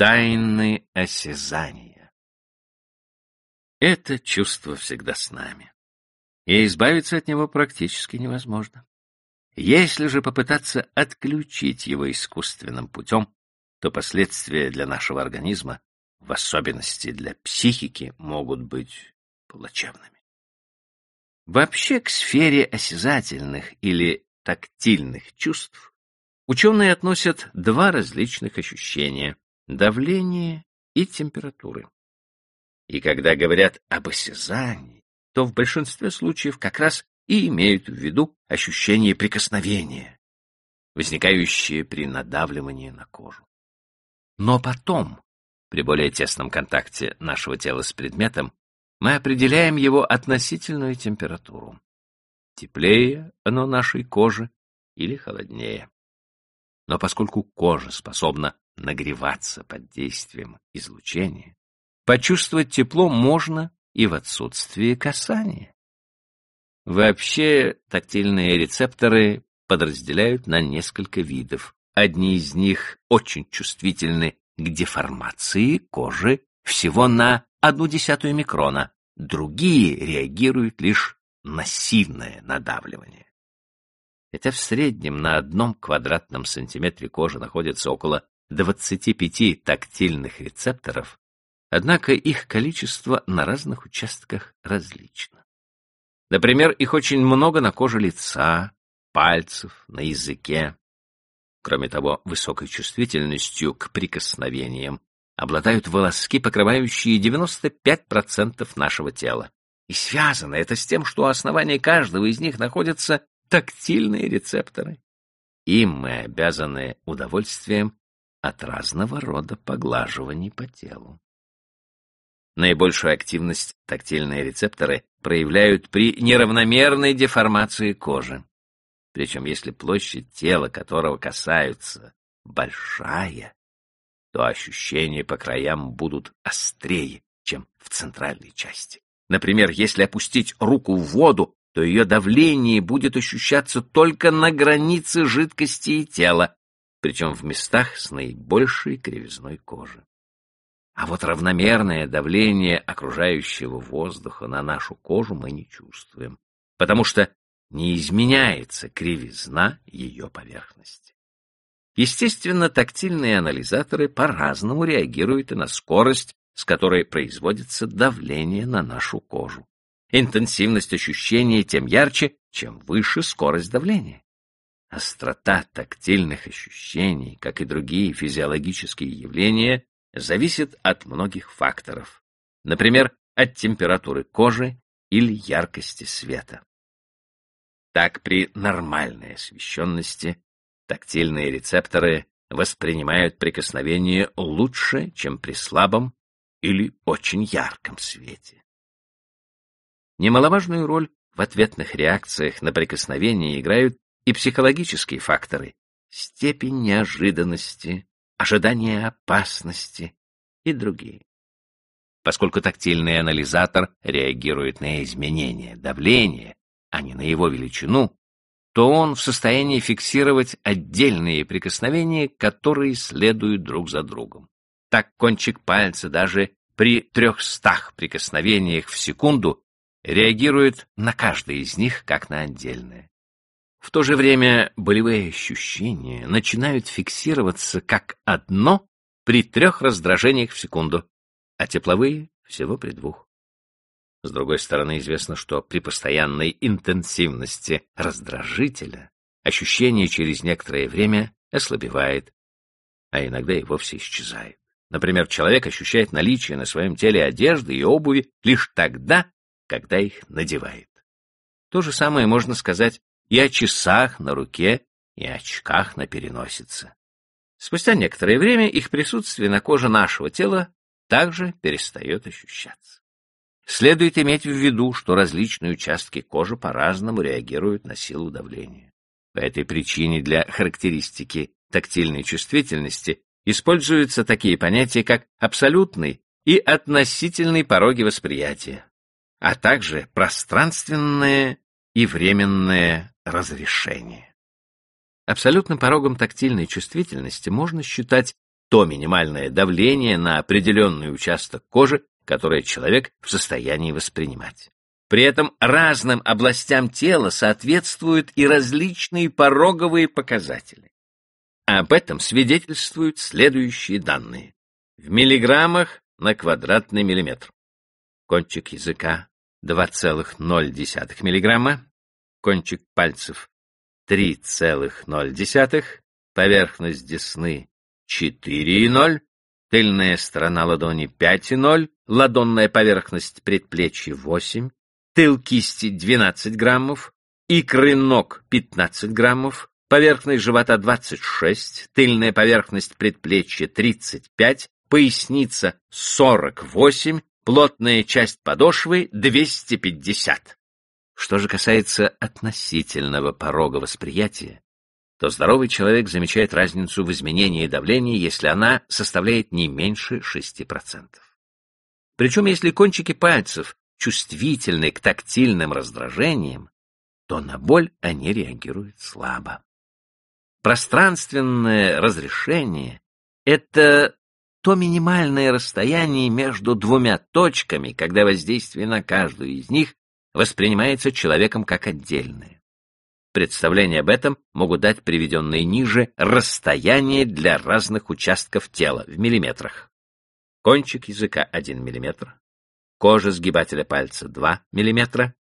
Тайны осязания. Это чувство всегда с нами, и избавиться от него практически невозможно. Если же попытаться отключить его искусственным путем, то последствия для нашего организма, в особенности для психики, могут быть плачевными. Вообще к сфере осязательных или тактильных чувств ученые относят два различных ощущения давление и температуры. И когда говорят об осязании, то в большинстве случаев как раз и имеют в виду ощущение прикосновения, возникающее при надавливании на кожу. Но потом, при более тесном контакте нашего тела с предметом, мы определяем его относительную температуру. Теплее оно нашей кожи или холоднее. Но поскольку кожа способна нагреваться под действием излучения, почувствовать тепло можно и в отсутствии касания. Вообще, тактильные рецепторы подразделяют на несколько видов. Одни из них очень чувствительны к деформации кожи всего на одну десятую микрона, другие реагируют лишь на сильное надавливание. Хотя в среднем на одном квадратном сантиметре кожи находится около 25 тактильных рецепторов, однако их количество на разных участках различно. Например, их очень много на коже лица, пальцев, на языке. Кроме того, высокой чувствительностью к прикосновениям обладают волоски, покрывающие 95% нашего тела. И связано это с тем, что у основания каждого из них находятся тактильные рецепторы. Им мы обязаны удовольствием от разного рода поглаживаний по телу. Наибольшую активность тактильные рецепторы проявляют при неравномерной деформации кожи. Причем если площадь тела, которого касаются, большая, то ощущения по краям будут острее, чем в центральной части. Например, если опустить руку в воду, то ее давление будет ощущаться только на границе жидкости и тела, причем в местах с наибольшей кривизной кожи. А вот равномерное давление окружающего воздуха на нашу кожу мы не чувствуем, потому что не изменяется кривизна ее поверхности. Естественно, тактильные анализаторы по-разному реагируют и на скорость, с которой производится давление на нашу кожу. Интенсивность ощущения тем ярче, чем выше скорость давления. Острота тактильных ощущений, как и другие физиологические явления, зависит от многих факторов. Например, от температуры кожи или яркости света. Так при нормальной освещенности тактильные рецепторы воспринимают прикосновение лучше, чем при слабом или очень ярком свете. Немаловажную роль в ответных реакциях на прикосновение играют и психологические факторы, степень неожиданности, ожидание опасности и другие. Поскольку тактильный анализатор реагирует на изменение давления, а не на его величину, то он в состоянии фиксировать отдельные прикосновения, которые следуют друг за другом. Так кончик пальца даже при трехстах прикосновениях в секунду реагирует на каждое из них как на отдельное. В то же время болевые ощущения начинают фиксироваться как одно при трех раздражениях в секунду, а тепловые — всего при двух. С другой стороны, известно, что при постоянной интенсивности раздражителя ощущение через некоторое время ослабевает, а иногда и вовсе исчезает. Например, человек ощущает наличие на своем теле одежды и обуви лишь тогда, когда их надевает. То же самое можно сказать и о часах на руке, и очках на переносице. Спустя некоторое время их присутствие на коже нашего тела также перестает ощущаться. Следует иметь в виду, что различные участки кожи по-разному реагируют на силу давления. По этой причине для характеристики тактильной чувствительности используются такие понятия, как абсолютный и относительный пороги восприятия, а также пространственное и временное разрешение. Абсолютным порогом тактильной чувствительности можно считать то минимальное давление на определенный участок кожи, которое человек в состоянии воспринимать. При этом разным областям тела соответствуют и различные пороговые показатели. Об этом свидетельствуют следующие данные. В миллиграммах на квадратный миллиметр. Кончик языка 2,0 миллиграмма, кончик пальцев 3,0, поверхность десны 4,0, тыльная сторона ладони 5,0, ладонная поверхность предплечья 8, тыл кисти 12 граммов, икры ног 15 граммов, поверхность живота 26, тыльная поверхность предплечья 35, поясница 48, плотная часть подошвы 250. Что же касается относительного порога восприятия, то здоровый человек замечает разницу в изменении давления, если она составляет не меньше 6%. Причем, если кончики пальцев чувствительны к тактильным раздражениям, то на боль они реагируют слабо. Пространственное разрешение — это то минимальное расстояние между двумя точками, когда воздействие на каждую из них воспринимается человеком как отдельное. Представление об этом могут дать приведенные ниже расстояние для разных участков тела в миллиметрах. Кончик языка 1 мм, кожа сгибателя пальца 2 мм,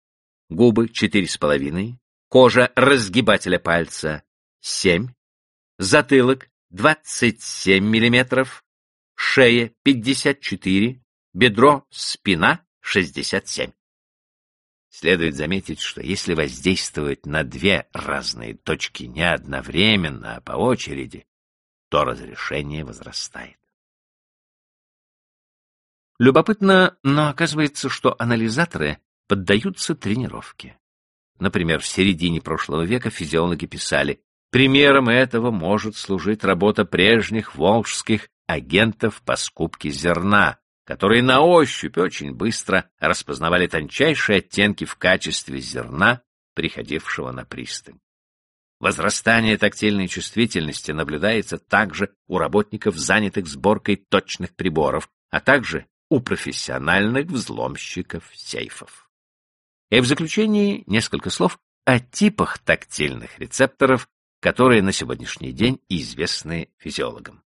губы 4,5, кожа разгибателя пальца 7, затылок 27 мм, шея 54, бедро, спина 67. Следует заметить, что если воздействовать на две разные точки не одновременно, а по очереди, то разрешение возрастает. Любопытно, но оказывается, что анализаторы поддаются тренировке. Например, в середине прошлого века физиологи писали, примером этого может служить работа прежних волжских агентов по скупке зерна, которые на ощупь очень быстро распознавали тончайшие оттенки в качестве зерна, приходившего на пристань. Возрастание тактильной чувствительности наблюдается также у работников, занятых сборкой точных приборов, а также у профессиональных взломщиков сейфов. И в заключении несколько слов о типах тактильных рецепторов, которые на сегодняшний день известны физиологам.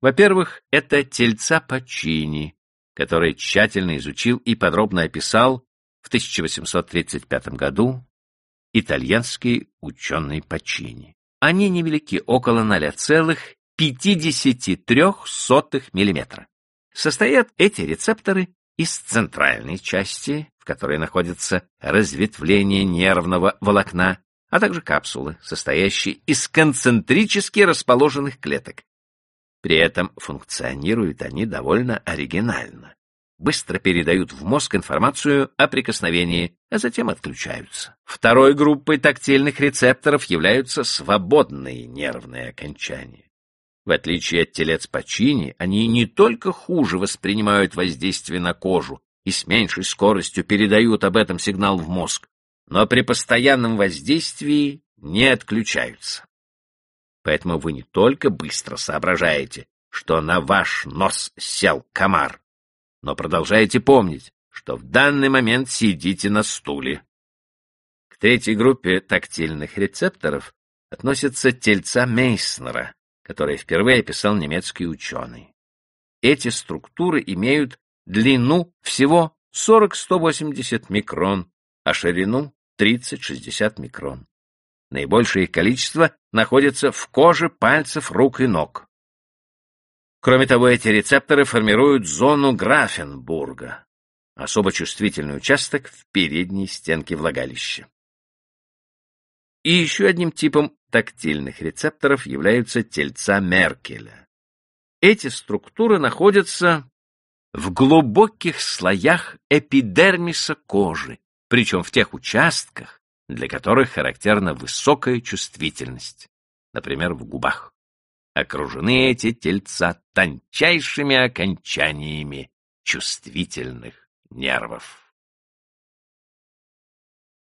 Во-первых, это тельца Пачини, который тщательно изучил и подробно описал в 1835 году итальянский ученый Пачини. Они невелики, около 0,53 мм. Состоят эти рецепторы из центральной части, в которой находится разветвление нервного волокна, а также капсулы, состоящие из концентрически расположенных клеток, при этом функционируют они довольно оригинально. Быстро передают в мозг информацию о прикосновении, а затем отключаются. Второй группой тактильных рецепторов являются свободные нервные окончания. В отличие от телец Пачини, они не только хуже воспринимают воздействие на кожу и с меньшей скоростью передают об этом сигнал в мозг, но при постоянном воздействии не отключаются. Поэтому вы не только быстро соображаете, что на ваш нос сел комар, но продолжаете помнить, что в данный момент сидите на стуле. К третьей группе тактильных рецепторов относятся тельца Мейснера, которые впервые описал немецкий ученый. Эти структуры имеют длину всего 40-180 микрон, а ширину 30-60 микрон. Наибольшее их количество находится в коже пальцев рук и ног. Кроме того, эти рецепторы формируют зону Графенбурга, особо чувствительный участок в передней стенке влагалища. И еще одним типом тактильных рецепторов являются тельца Меркеля. Эти структуры находятся в глубоких слоях эпидермиса кожи, причем в тех участках, для которых характерна высокая чувствительность, например, в губах. Окружены эти тельца тончайшими окончаниями чувствительных нервов.